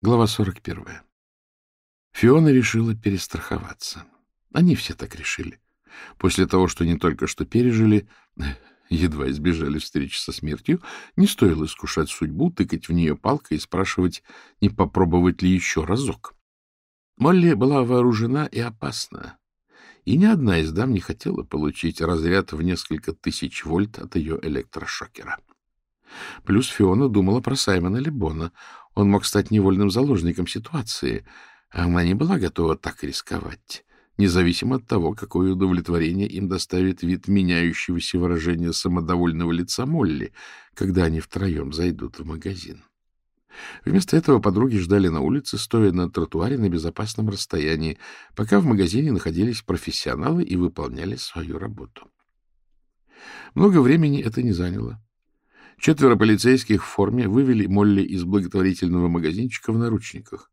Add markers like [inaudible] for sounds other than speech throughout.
Глава 41. Фиона решила перестраховаться. Они все так решили. После того, что не только что пережили, [laughs] едва избежали встречи со смертью, не стоило искушать судьбу, тыкать в нее палкой и спрашивать, не попробовать ли еще разок. Молли была вооружена и опасна, и ни одна из дам не хотела получить разряд в несколько тысяч вольт от ее электрошокера. Плюс Фиона думала про Саймона Лебона. Он мог стать невольным заложником ситуации, а она не была готова так рисковать, независимо от того, какое удовлетворение им доставит вид меняющегося выражения самодовольного лица Молли, когда они втроем зайдут в магазин. Вместо этого подруги ждали на улице, стоя на тротуаре на безопасном расстоянии, пока в магазине находились профессионалы и выполняли свою работу. Много времени это не заняло. Четверо полицейских в форме вывели Молли из благотворительного магазинчика в наручниках.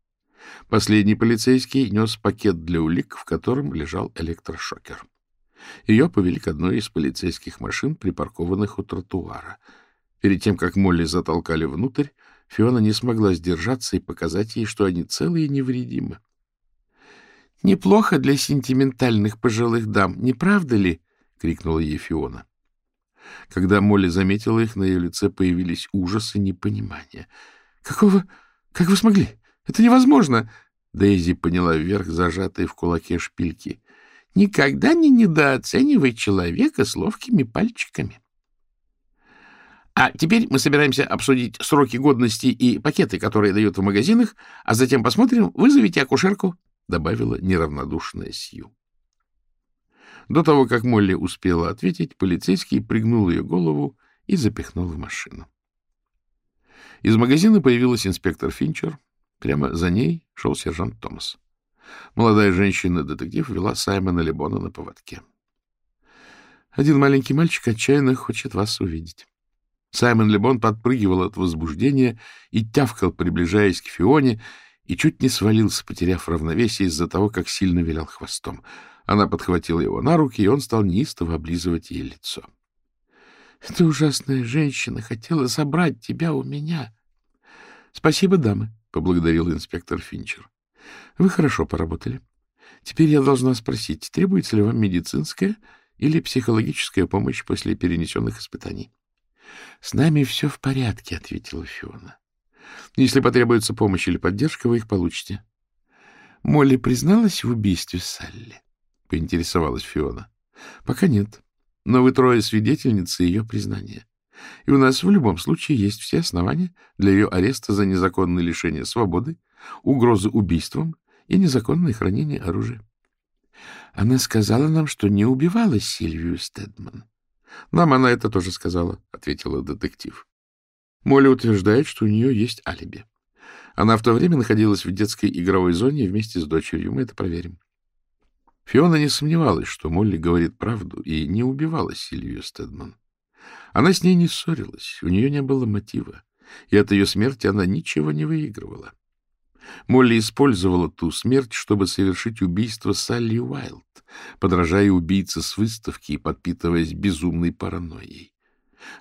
Последний полицейский нес пакет для улик, в котором лежал электрошокер. Ее повели к одной из полицейских машин, припаркованных у тротуара. Перед тем, как Молли затолкали внутрь, Фиона не смогла сдержаться и показать ей, что они целые и невредимы. — Неплохо для сентиментальных пожилых дам, не правда ли? — крикнула ей Фиона. Когда Молли заметила их, на ее лице появились ужас и непонимание. — Какого... Как вы смогли? Это невозможно! Дейзи поняла вверх зажатые в кулаке шпильки. — Никогда не недооценивай человека с ловкими пальчиками. — А теперь мы собираемся обсудить сроки годности и пакеты, которые дают в магазинах, а затем посмотрим, вызовите акушерку, — добавила неравнодушная Сью. До того, как Молли успела ответить, полицейский пригнул ее голову и запихнул в машину. Из магазина появилась инспектор Финчер. Прямо за ней шел сержант Томас. Молодая женщина-детектив вела Саймона Лебона на поводке. Один маленький мальчик отчаянно хочет вас увидеть. Саймон Лебон подпрыгивал от возбуждения и тявкал, приближаясь к Фионе, и чуть не свалился, потеряв равновесие из-за того, как сильно вилял хвостом. Она подхватила его на руки, и он стал неистово облизывать ей лицо. — Эта ужасная женщина хотела забрать тебя у меня. — Спасибо, дамы, — поблагодарил инспектор Финчер. — Вы хорошо поработали. Теперь я должна спросить, требуется ли вам медицинская или психологическая помощь после перенесенных испытаний? — С нами все в порядке, — ответила Фиона. — Если потребуется помощь или поддержка, вы их получите. Молли призналась в убийстве Салли. — поинтересовалась Фиона. — Пока нет. Но вы трое свидетельницы ее признания. И у нас в любом случае есть все основания для ее ареста за незаконное лишение свободы, угрозы убийством и незаконное хранение оружия. Она сказала нам, что не убивала Сильвию Стедман. — Нам она это тоже сказала, — ответила детектив. Молли утверждает, что у нее есть алиби. Она в то время находилась в детской игровой зоне вместе с дочерью. Мы это проверим. Фиона не сомневалась, что Молли говорит правду, и не убивала Сильвию Стедман. Она с ней не ссорилась, у нее не было мотива, и от ее смерти она ничего не выигрывала. Молли использовала ту смерть, чтобы совершить убийство Салли Уайлд, подражая убийце с выставки и подпитываясь безумной паранойей.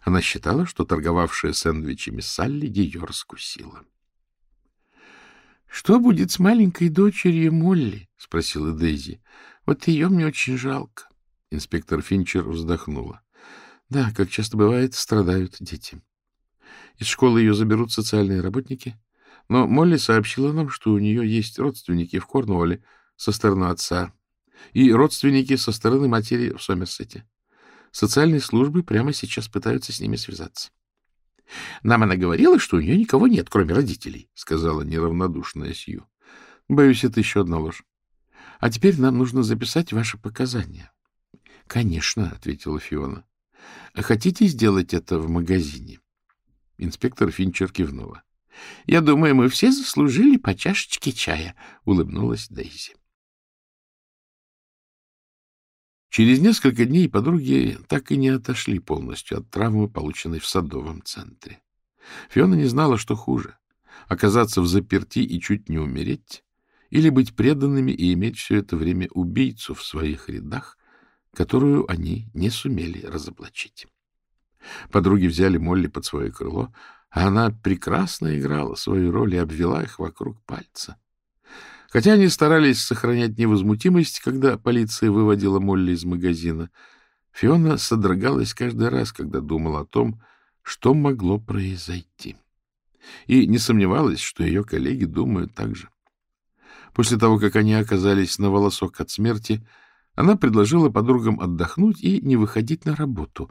Она считала, что торговавшая сэндвичами Салли ее раскусила. — Что будет с маленькой дочерью Молли? — спросила Дейзи. Вот ее мне очень жалко. Инспектор Финчер вздохнула. Да, как часто бывает, страдают дети. Из школы ее заберут социальные работники. Но Молли сообщила нам, что у нее есть родственники в Корнуолле со стороны отца и родственники со стороны матери в Сомерсете. Социальные службы прямо сейчас пытаются с ними связаться. — Нам она говорила, что у нее никого нет, кроме родителей, — сказала неравнодушная Сью. — Боюсь, это еще одна ложь. А теперь нам нужно записать ваши показания. — Конечно, — ответила Фиона. — Хотите сделать это в магазине? Инспектор Финчер кивнула. — Я думаю, мы все заслужили по чашечке чая, — улыбнулась Дейзи. Через несколько дней подруги так и не отошли полностью от травмы, полученной в садовом центре. Фиона не знала, что хуже — оказаться в заперти и чуть не умереть, или быть преданными и иметь все это время убийцу в своих рядах, которую они не сумели разоблачить. Подруги взяли Молли под свое крыло, она прекрасно играла свою роль и обвела их вокруг пальца. Хотя они старались сохранять невозмутимость, когда полиция выводила Молли из магазина, Фиона содрогалась каждый раз, когда думала о том, что могло произойти. И не сомневалась, что ее коллеги думают так же. После того, как они оказались на волосок от смерти, она предложила подругам отдохнуть и не выходить на работу,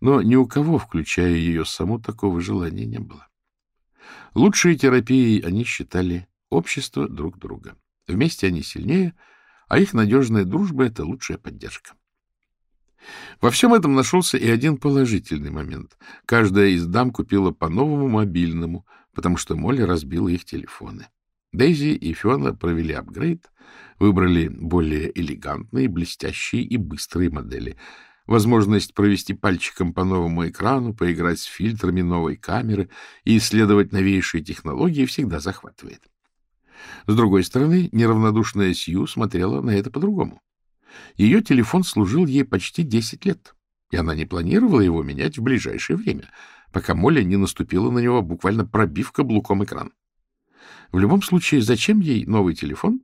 но ни у кого, включая ее саму, такого желания не было. Лучшей терапией они считали общество друг друга. Вместе они сильнее, а их надежная дружба — это лучшая поддержка. Во всем этом нашелся и один положительный момент. Каждая из дам купила по новому мобильному, потому что Молли разбила их телефоны. Дейзи и Фиона провели апгрейд, выбрали более элегантные, блестящие и быстрые модели. Возможность провести пальчиком по новому экрану, поиграть с фильтрами новой камеры и исследовать новейшие технологии всегда захватывает. С другой стороны, неравнодушная Сью смотрела на это по-другому. Ее телефон служил ей почти 10 лет, и она не планировала его менять в ближайшее время, пока Молли не наступила на него, буквально пробив каблуком экран. В любом случае, зачем ей новый телефон,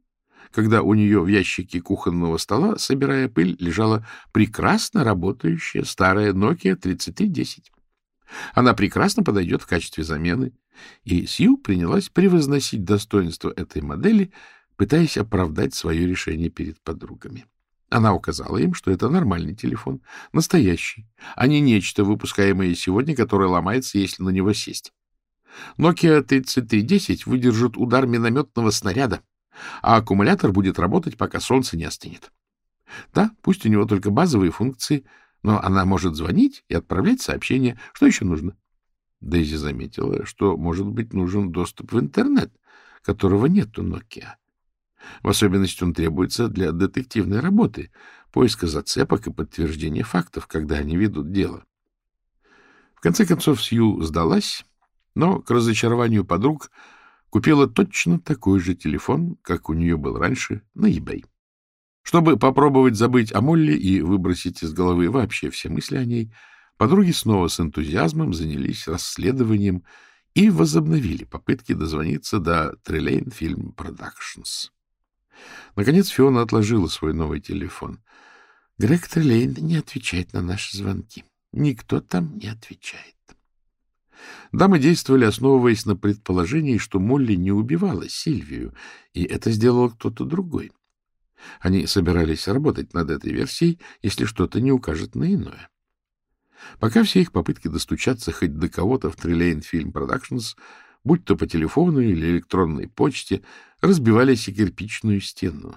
когда у нее в ящике кухонного стола, собирая пыль, лежала прекрасно работающая старая Nokia 3310? Она прекрасно подойдет в качестве замены, и Сью принялась превозносить достоинство этой модели, пытаясь оправдать свое решение перед подругами. Она указала им, что это нормальный телефон, настоящий, а не нечто, выпускаемое сегодня, которое ломается, если на него сесть. Nokia 3310 выдержит удар минометного снаряда, а аккумулятор будет работать, пока солнце не остынет. Да, пусть у него только базовые функции, но она может звонить и отправлять сообщения. Что еще нужно? Дейзи заметила, что, может быть, нужен доступ в интернет, которого нет у Nokia. В особенности он требуется для детективной работы, поиска зацепок и подтверждения фактов, когда они ведут дело. В конце концов, Сью сдалась, но к разочарованию подруг купила точно такой же телефон, как у нее был раньше, на eBay. Чтобы попробовать забыть о Молли и выбросить из головы вообще все мысли о ней, подруги снова с энтузиазмом занялись расследованием и возобновили попытки дозвониться до Трелейн Film Productions. Наконец Фиона отложила свой новый телефон. Грег Трелейн не отвечает на наши звонки. Никто там не отвечает. Дамы действовали, основываясь на предположении, что Молли не убивала Сильвию, и это сделал кто-то другой. Они собирались работать над этой версией, если что-то не укажет на иное. Пока все их попытки достучаться хоть до кого-то в Трилейн Фильм Продакшнс будь то по телефону или электронной почте, разбивались о кирпичную стену.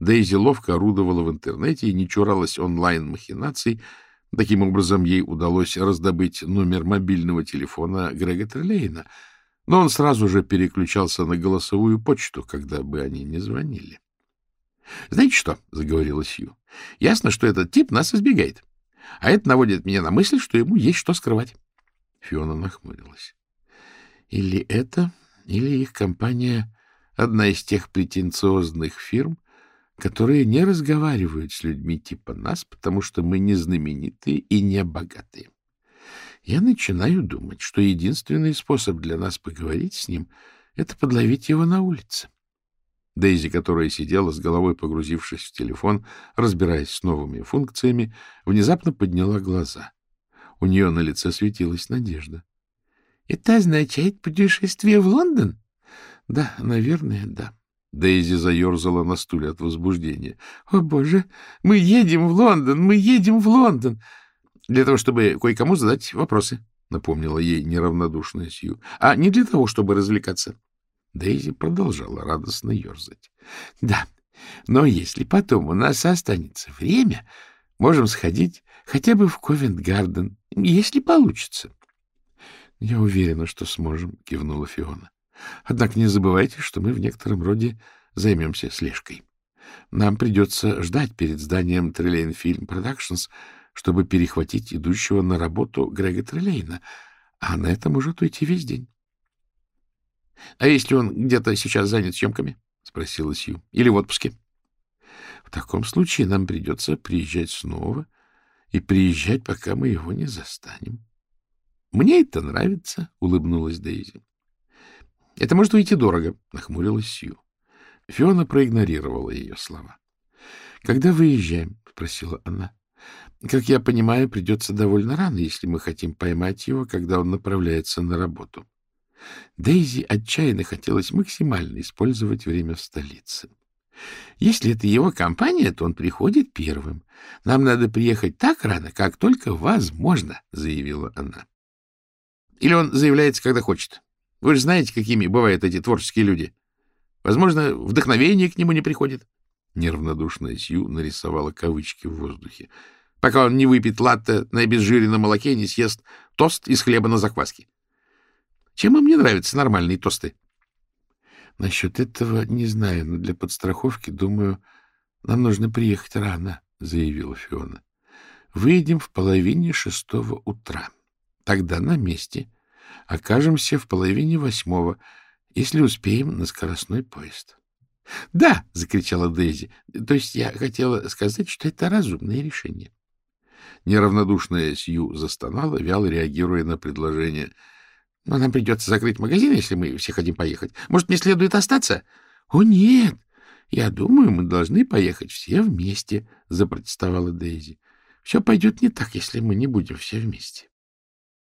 Дейзи ловко орудовала в интернете и не чуралась онлайн-махинаций. Таким образом, ей удалось раздобыть номер мобильного телефона Грега Трелейна, но он сразу же переключался на голосовую почту, когда бы они не звонили. — Знаете что? — заговорила Сью. — Ясно, что этот тип нас избегает. А это наводит меня на мысль, что ему есть что скрывать. Фиона нахмурилась. Или это, или их компания — одна из тех претенциозных фирм, которые не разговаривают с людьми типа нас, потому что мы не знаменитые и не богатые. Я начинаю думать, что единственный способ для нас поговорить с ним — это подловить его на улице. Дейзи, которая сидела с головой погрузившись в телефон, разбираясь с новыми функциями, внезапно подняла глаза. У нее на лице светилась надежда. — Это означает путешествие в Лондон? — Да, наверное, да. Дейзи заерзала на стуле от возбуждения. — О, боже, мы едем в Лондон, мы едем в Лондон! Для того, чтобы кое-кому задать вопросы, — напомнила ей неравнодушная Сью, — а не для того, чтобы развлекаться. Дейзи продолжала радостно ерзать. — Да, но если потом у нас останется время, можем сходить хотя бы в Ковент-Гарден, если получится. —— Я уверена, что сможем, — кивнула Фиона. — Однако не забывайте, что мы в некотором роде займемся слежкой. Нам придется ждать перед зданием Трелейн Фильм Продакшнс, чтобы перехватить идущего на работу Грега Трелейна, а на это может уйти весь день. — А если он где-то сейчас занят съемками? — спросила Сью. — Или в отпуске? — В таком случае нам придется приезжать снова и приезжать, пока мы его не застанем. Мне это нравится, — улыбнулась Дейзи. — Это может выйти дорого, — нахмурилась Сью. Фиона проигнорировала ее слова. — Когда выезжаем? — спросила она. — Как я понимаю, придется довольно рано, если мы хотим поймать его, когда он направляется на работу. Дейзи отчаянно хотелось максимально использовать время в столице. Если это его компания, то он приходит первым. Нам надо приехать так рано, как только возможно, — заявила она. Или он заявляется, когда хочет. Вы же знаете, какими бывают эти творческие люди. Возможно, вдохновение к нему не приходит. Неравнодушная Сью нарисовала кавычки в воздухе. Пока он не выпьет латте на обезжиренном молоке и не съест тост из хлеба на закваске. Чем им не нравятся нормальные тосты? Насчет этого не знаю, но для подстраховки, думаю, нам нужно приехать рано, — заявила Фиона. Выедем в половине шестого утра. Тогда на месте окажемся в половине восьмого, если успеем на скоростной поезд. — Да! — закричала Дейзи. — То есть я хотела сказать, что это разумное решение. Неравнодушная Сью застонала, вяло реагируя на предложение. — Но нам придется закрыть магазин, если мы все хотим поехать. Может, мне следует остаться? — О, нет! Я думаю, мы должны поехать все вместе, — запротестовала Дейзи. — Все пойдет не так, если мы не будем все вместе.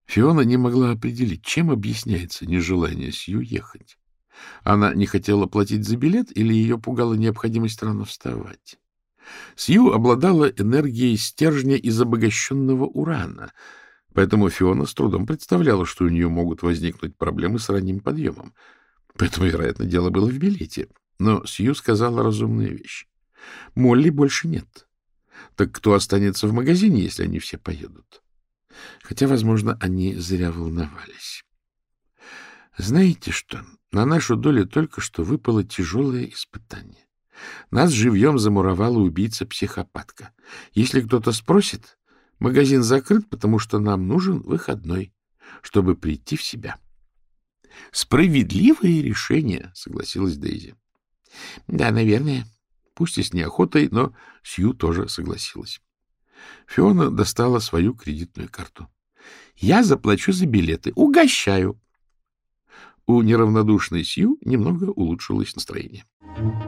Фиона не могла определить, чем объясняется нежелание Сью ехать. Она не хотела платить за билет или ее пугала необходимость рано вставать. Сью обладала энергией стержня из обогащенного урана, поэтому Фиона с трудом представляла, что у нее могут возникнуть проблемы с ранним подъемом. Поэтому, вероятно, дело было в билете. Но Сью сказала разумную вещь. Молли больше нет. Так кто останется в магазине, если они все поедут? Хотя, возможно, они зря волновались. Знаете что? На нашу долю только что выпало тяжелое испытание. Нас живьем замуровала убийца-психопатка. Если кто-то спросит, магазин закрыт, потому что нам нужен выходной, чтобы прийти в себя. Справедливое решение, согласилась Дейзи. Да, наверное. Пусть и с неохотой, но Сью тоже согласилась. Фиона достала свою кредитную карту. — Я заплачу за билеты. Угощаю. У неравнодушной Сью немного улучшилось настроение. —